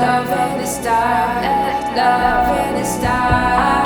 love in the stars. love in the stars.